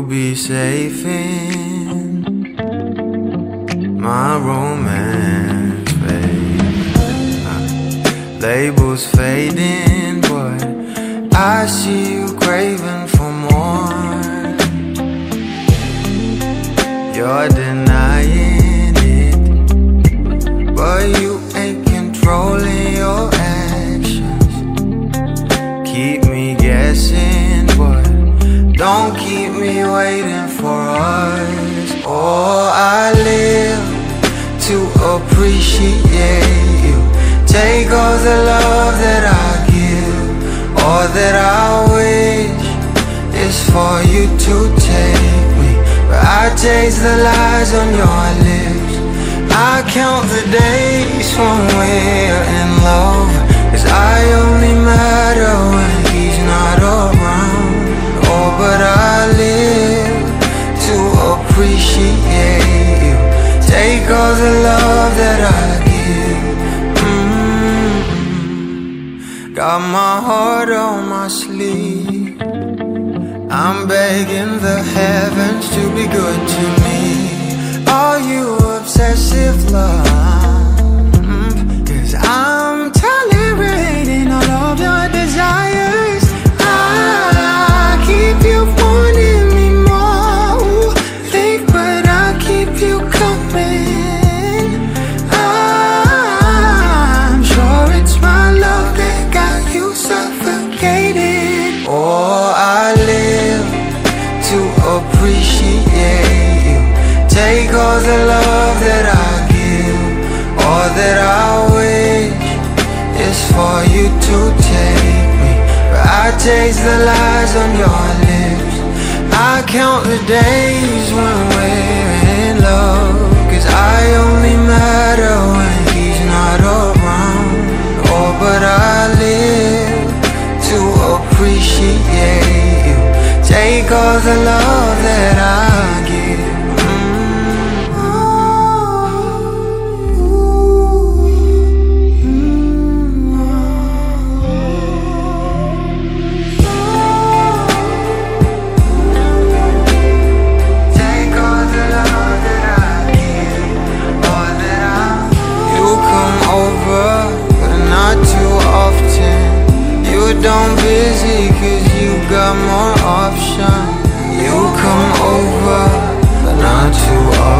be safe in my romance. Uh, labels fading, but I see you craving for more. You're don't keep me waiting for us. Oh, I live to appreciate you. Take all the love that I give, all that I wish is for you to take me. But I taste the lies on your lips. I count the days when we're in love. Take the love that I give. mm Got my heart on my sleeve. I'm begging the heavens to be good to me. Are you obsessive love? All the love that I give, all that I wish is for you to take me. But I taste the lies on your lips. I count the days when we're in love. Cause I only matter when he's not around. Oh, but I live to appreciate you. Take all the love that I cause you got more options. You come over, but not too often.